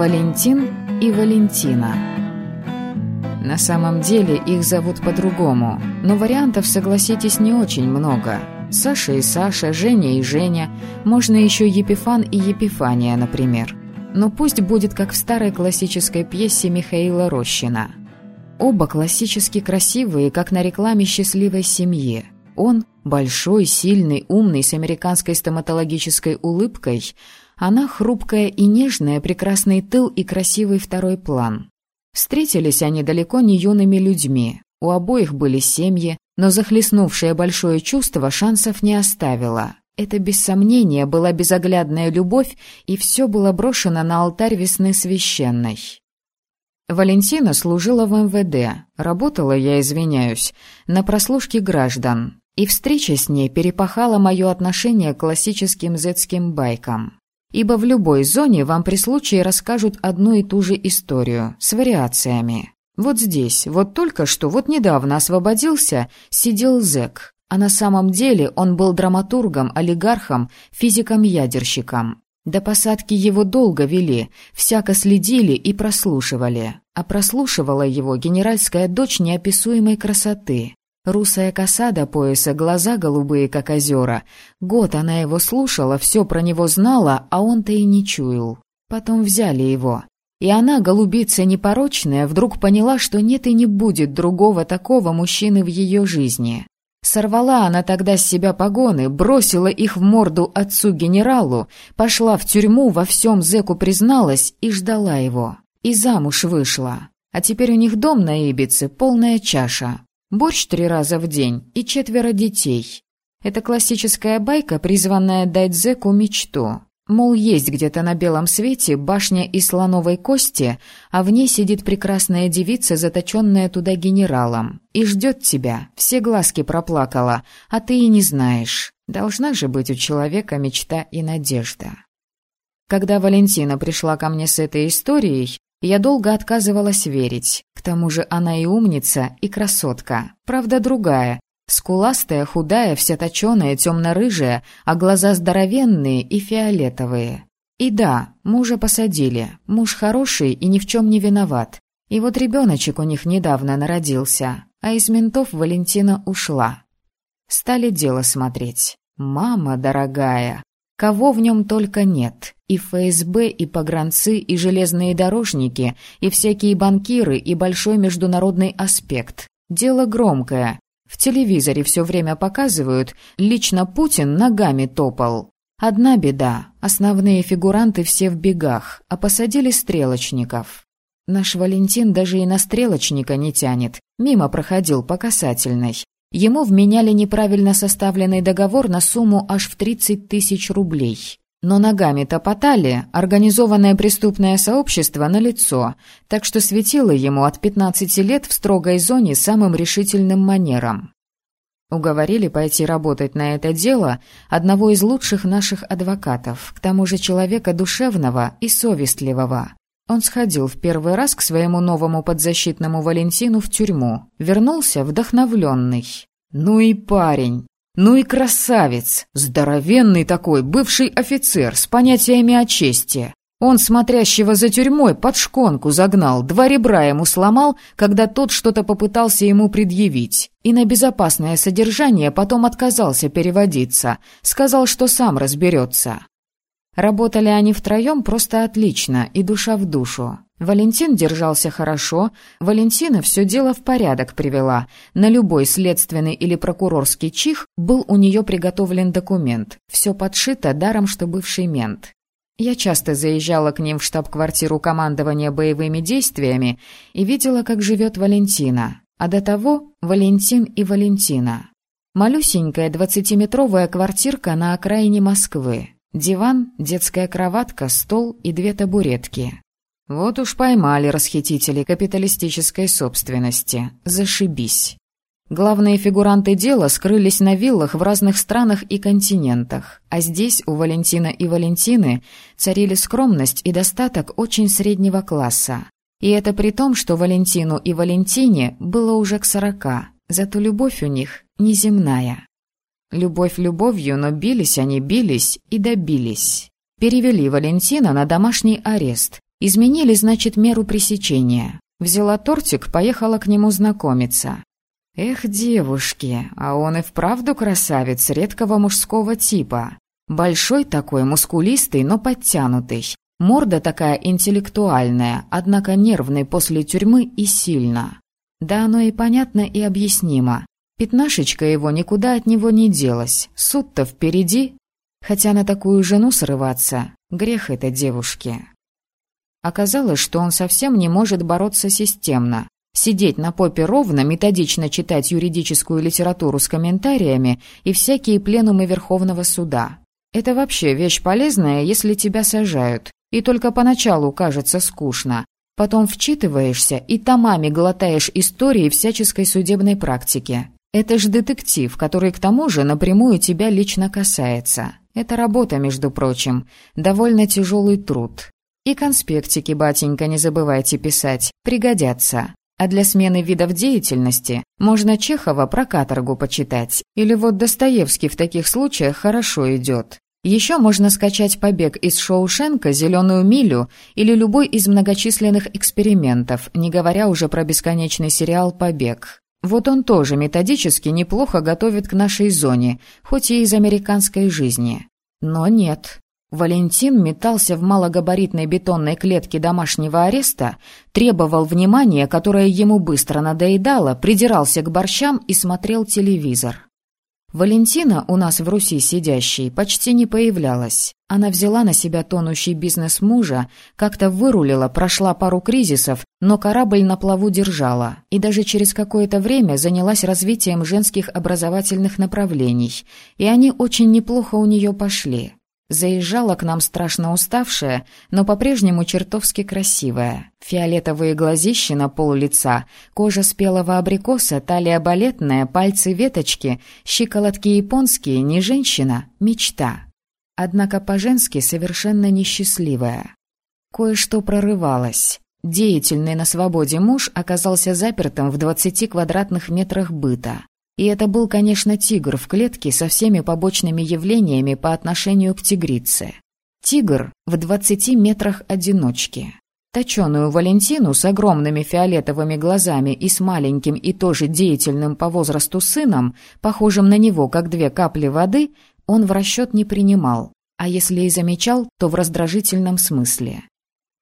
Валентин и Валентина. На самом деле их зовут по-другому, но вариантов, согласитесь, не очень много. Саша и Саша, Женя и Женя, можно еще Епифан и Епифания, например. Но пусть будет как в старой классической пьесе Михаила Рощина. Оба классически красивые, как на рекламе счастливой семьи. Он большой, сильный, умный, с американской стоматологической улыбкой – она хрупкая и нежная, прекрасный тыл и красивый второй план. Встретились они далеко не юными людьми. У обоих были семьи, но захлестнувшее большое чувство шансов не оставило. Это, без сомнения, была безоглядная любовь, и все было брошено на алтарь весны священной. Валентина служила в МВД. Работала, я извиняюсь, на прослушке граждан. И встреча с ней перепахала мое отношение к классическим зетским байкам. Ибо в любой зоне вам при случае расскажут одну и ту же историю, с вариациями. Вот здесь, вот только что, вот недавно освободился, сидел зэк. А на самом деле он был драматургом, олигархом, физиком-ядерщиком. До посадки его долго вели, всяко следили и прослушивали. А прослушивала его генеральская дочь неописуемой красоты. Русая коса до пояса, глаза голубые, как озера. Год она его слушала, все про него знала, а он-то и не чуял. Потом взяли его. И она, голубица непорочная, вдруг поняла, что нет и не будет другого такого мужчины в ее жизни. Сорвала она тогда с себя погоны, бросила их в морду отцу-генералу, пошла в тюрьму, во всем зэку призналась и ждала его. И замуж вышла. А теперь у них дом на Ибице, полная чаша. Борщ три раза в день и четверо детей. Это классическая байка, призванная дать зэку мечту. Мол, есть где-то на белом свете башня из слоновой кости, а в ней сидит прекрасная девица, заточенная туда генералом, и ждет тебя, все глазки проплакала, а ты и не знаешь. Должна же быть у человека мечта и надежда. Когда Валентина пришла ко мне с этой историей, я долго отказывалась верить. К тому же она и умница, и красотка. Правда, другая. Скуластая, худая, вся точеная, темно-рыжая, а глаза здоровенные и фиолетовые. И да, мужа посадили. Муж хороший и ни в чем не виноват. И вот ребеночек у них недавно народился, а из ментов Валентина ушла. Стали дело смотреть. «Мама дорогая, Кого в нем только нет. И ФСБ, и погранцы, и железные дорожники, и всякие банкиры, и большой международный аспект. Дело громкое. В телевизоре все время показывают, лично Путин ногами топал. Одна беда. Основные фигуранты все в бегах, а посадили стрелочников. Наш Валентин даже и на стрелочника не тянет. Мимо проходил по касательной. Ему вменяли неправильно составленный договор на сумму аж в 30 тысяч рублей. Но ногами топотали, организованное преступное сообщество на лицо, так что светило ему от 15 лет в строгой зоне самым решительным манером. Уговорили пойти работать на это дело одного из лучших наших адвокатов, к тому же человека душевного и совестливого. Он сходил в первый раз к своему новому подзащитному Валентину в тюрьму. Вернулся вдохновленный. Ну и парень. Ну и красавец. Здоровенный такой, бывший офицер с понятиями о чести. Он смотрящего за тюрьмой под шконку загнал, два ребра ему сломал, когда тот что-то попытался ему предъявить. И на безопасное содержание потом отказался переводиться. Сказал, что сам разберется. Работали они втроем просто отлично, и душа в душу. Валентин держался хорошо, Валентина все дело в порядок привела. На любой следственный или прокурорский чих был у нее приготовлен документ. Все подшито даром, что бывший мент. Я часто заезжала к ним в штаб-квартиру командования боевыми действиями и видела, как живет Валентина. А до того Валентин и Валентина. Малюсенькая двадцатиметровая квартирка на окраине Москвы. Диван, детская кроватка, стол и две табуретки. Вот уж поймали расхитители капиталистической собственности. Зашибись. Главные фигуранты дела скрылись на виллах в разных странах и континентах, а здесь у Валентина и Валентины царили скромность и достаток очень среднего класса. И это при том, что Валентину и Валентине было уже к сорока, зато любовь у них неземная. Любовь любовью, но бились они, бились и добились. Перевели Валентина на домашний арест. Изменили, значит, меру пресечения. Взяла тортик, поехала к нему знакомиться. Эх, девушки, а он и вправду красавец редкого мужского типа. Большой такой, мускулистый, но подтянутый. Морда такая интеллектуальная, однако нервный после тюрьмы и сильно. Да оно и понятно, и объяснимо. Пятнашечка его никуда от него не делась. Суд-то впереди. Хотя на такую жену срываться — грех это девушке. Оказалось, что он совсем не может бороться системно. Сидеть на попе ровно, методично читать юридическую литературу с комментариями и всякие пленумы Верховного суда. Это вообще вещь полезная, если тебя сажают. И только поначалу кажется скучно. Потом вчитываешься и томами глотаешь истории всяческой судебной практики. Это ж детектив, который к тому же напрямую тебя лично касается. Это работа, между прочим, довольно тяжелый труд. И конспектики, батенька, не забывайте писать, пригодятся. А для смены видов деятельности можно Чехова про каторгу почитать. Или вот Достоевский в таких случаях хорошо идет. Еще можно скачать «Побег из Шоушенка», «Зеленую милю» или любой из многочисленных экспериментов, не говоря уже про бесконечный сериал «Побег». Вот он тоже методически неплохо готовит к нашей зоне, хоть и из американской жизни. Но нет. Валентин метался в малогабаритной бетонной клетке домашнего ареста, требовал внимания, которое ему быстро надоедало, придирался к борщам и смотрел телевизор. Валентина, у нас в Руси сидящей, почти не появлялась. Она взяла на себя тонущий бизнес мужа, как-то вырулила, прошла пару кризисов, но корабль на плаву держала, и даже через какое-то время занялась развитием женских образовательных направлений, и они очень неплохо у нее пошли. Заезжала к нам страшно уставшая, но по-прежнему чертовски красивая. Фиолетовые глазищи на пол лица, кожа спелого абрикоса, талия балетная, пальцы веточки, щиколотки японские, не женщина, мечта. Однако по-женски совершенно несчастливая. Кое-что прорывалось. Деятельный на свободе муж оказался запертым в 20 квадратных метрах быта. И это был, конечно, тигр в клетке со всеми побочными явлениями по отношению к тигрице. Тигр в двадцати метрах одиночки. Точеную Валентину с огромными фиолетовыми глазами и с маленьким и тоже деятельным по возрасту сыном, похожим на него, как две капли воды, он в расчет не принимал, а если и замечал, то в раздражительном смысле.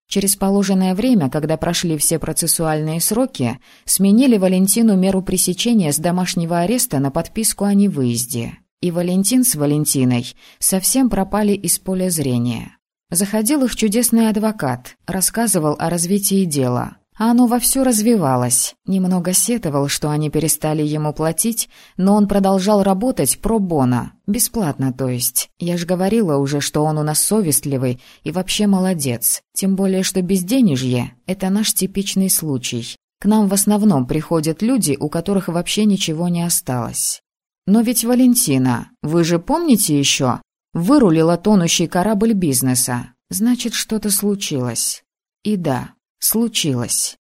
Через положенное время, когда прошли все процессуальные сроки, сменили Валентину меру пресечения с домашнего ареста на подписку о невыезде. И Валентин с Валентиной совсем пропали из поля зрения. Заходил их чудесный адвокат, рассказывал о развитии дела, оно вовсю развивалось. Немного сетовал, что они перестали ему платить, но он продолжал работать про-боно, бесплатно, то есть. Я ж говорила уже, что он у нас совестливый и вообще молодец. Тем более, что безденежье — это наш типичный случай. К нам в основном приходят люди, у которых вообще ничего не осталось. Но ведь Валентина, вы же помните еще? Вырулила тонущий корабль бизнеса. Значит, что-то случилось. И да, Случилось.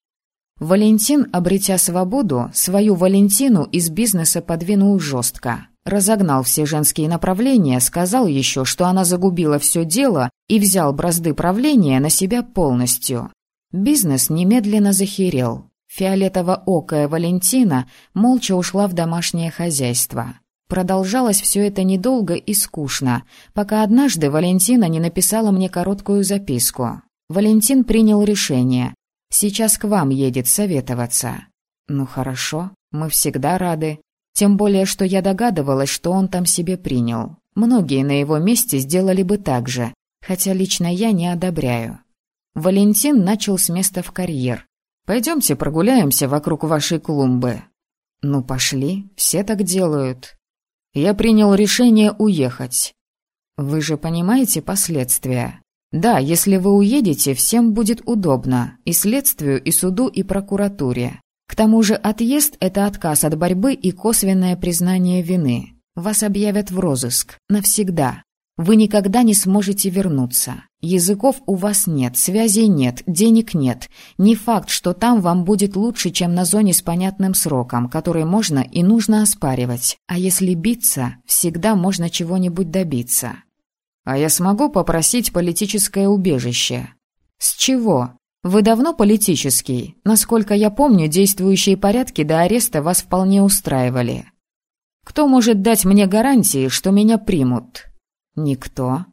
Валентин, обретя свободу, свою Валентину из бизнеса подвинул жестко. Разогнал все женские направления, сказал еще, что она загубила все дело и взял бразды правления на себя полностью. Бизнес немедленно захерел. Фиолетово-окая Валентина молча ушла в домашнее хозяйство. Продолжалось все это недолго и скучно, пока однажды Валентина не написала мне короткую записку. Валентин принял решение. Сейчас к вам едет советоваться. Ну хорошо, мы всегда рады. Тем более, что я догадывалась, что он там себе принял. Многие на его месте сделали бы так же, хотя лично я не одобряю. Валентин начал с места в карьер. «Пойдемте прогуляемся вокруг вашей клумбы». «Ну, пошли, все так делают». Я принял решение уехать. Вы же понимаете последствия? Да, если вы уедете, всем будет удобно, и следствию, и суду, и прокуратуре. К тому же отъезд – это отказ от борьбы и косвенное признание вины. Вас объявят в розыск. Навсегда. Вы никогда не сможете вернуться. Языков у вас нет, связей нет, денег нет. Не факт, что там вам будет лучше, чем на зоне с понятным сроком, который можно и нужно оспаривать. А если биться, всегда можно чего-нибудь добиться. А я смогу попросить политическое убежище? «С чего? Вы давно политический? Насколько я помню, действующие порядки до ареста вас вполне устраивали. Кто может дать мне гарантии, что меня примут?» «Никто»,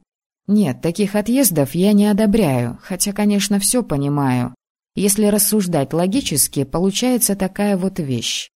нет, таких отъездов я не одобряю, хотя, конечно, все понимаю. Если рассуждать логически, получается такая вот вещь.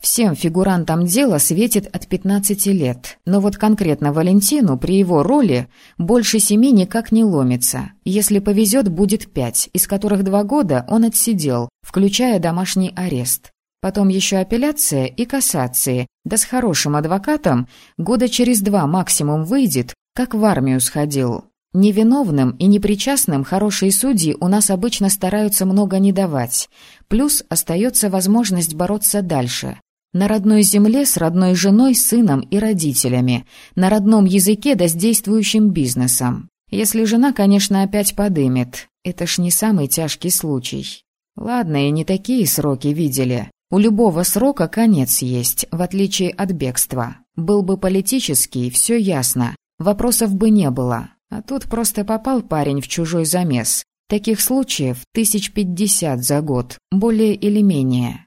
Всем фигурантам дела светит от 15 лет, но вот конкретно Валентину при его роли больше семи никак не ломится. Если повезет, будет пять, из которых два года он отсидел, включая домашний арест. Потом еще апелляция и кассации, да с хорошим адвокатом года через два максимум выйдет, как в армию сходил. Невиновным и непричастным хорошие судьи у нас обычно стараются много не давать. Плюс остается возможность бороться дальше. На родной земле с родной женой, сыном и родителями. На родном языке да с действующим бизнесом. Если жена, конечно, опять подымет. Это ж не самый тяжкий случай. Ладно, и не такие сроки видели. У любого срока конец есть, в отличие от бегства. Был бы политический, все ясно. Вопросов бы не было. А тут просто попал парень в чужой замес. Таких случаев тысяч пятьдесят за год, более или менее.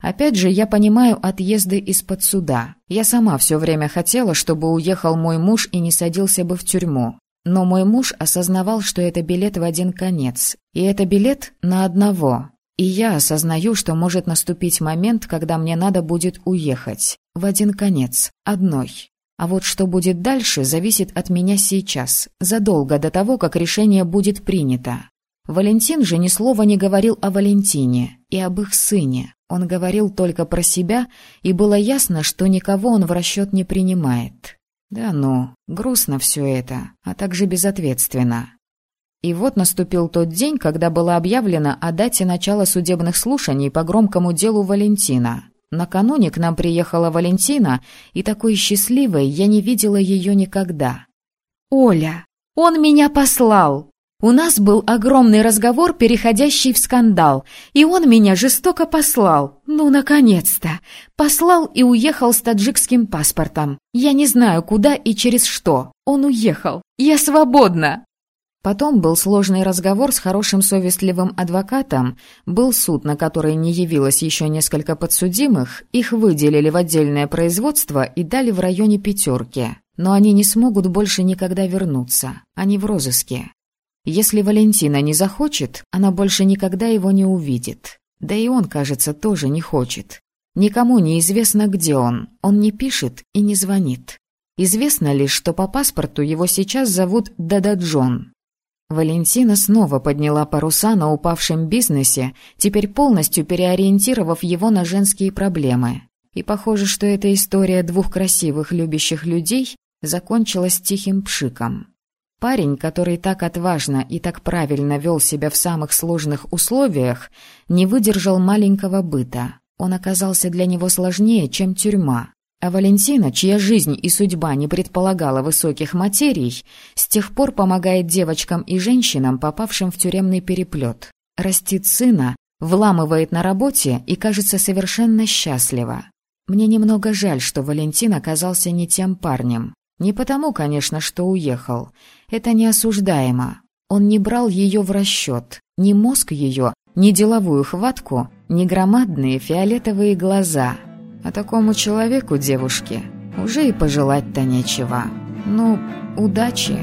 Опять же, я понимаю отъезды из-под суда. Я сама все время хотела, чтобы уехал мой муж и не садился бы в тюрьму. Но мой муж осознавал, что это билет в один конец. И это билет на одного. И я осознаю, что может наступить момент, когда мне надо будет уехать. В один конец. Одной. А вот что будет дальше, зависит от меня сейчас, задолго до того, как решение будет принято. Валентин же ни слова не говорил о Валентине и об их сыне. Он говорил только про себя, и было ясно, что никого он в расчет не принимает. Да ну, грустно все это, а также безответственно. И вот наступил тот день, когда было объявлено о дате начала судебных слушаний по громкому делу Валентина. Накануне к нам приехала Валентина, и такой счастливой я не видела ее никогда. «Оля, он меня послал!» У нас был огромный разговор, переходящий в скандал, и он меня жестоко послал. Ну, наконец-то! Послал и уехал с таджикским паспортом. Я не знаю, куда и через что. Он уехал. Я свободна! Потом был сложный разговор с хорошим совестливым адвокатом, был суд, на который не явилось еще несколько подсудимых, их выделили в отдельное производство и дали в районе пятерки. Но они не смогут больше никогда вернуться, они в розыске. Если Валентина не захочет, она больше никогда его не увидит. Да и он, кажется, тоже не хочет. Никому не известно, где он, он не пишет и не звонит. Известно лишь, что по паспорту его сейчас зовут Дада Джон, Валентина снова подняла паруса на упавшем бизнесе, теперь полностью переориентировав его на женские проблемы. И похоже, что эта история двух красивых любящих людей закончилась тихим пшиком. Парень, который так отважно и так правильно вел себя в самых сложных условиях, не выдержал маленького быта. Он оказался для него сложнее, чем тюрьма. А Валентина, чья жизнь и судьба не предполагала высоких материй, с тех пор помогает девочкам и женщинам, попавшим в тюремный переплет. Растит сына, вламывает на работе и кажется совершенно счастлива. Мне немного жаль, что Валентин оказался не тем парнем. Не потому, конечно, что уехал. Это неосуждаемо. Он не брал ее в расчет. Ни мозг ее, ни деловую хватку, ни громадные фиолетовые глаза — а такому человеку, девушке, уже и пожелать-то нечего. Ну, удачи.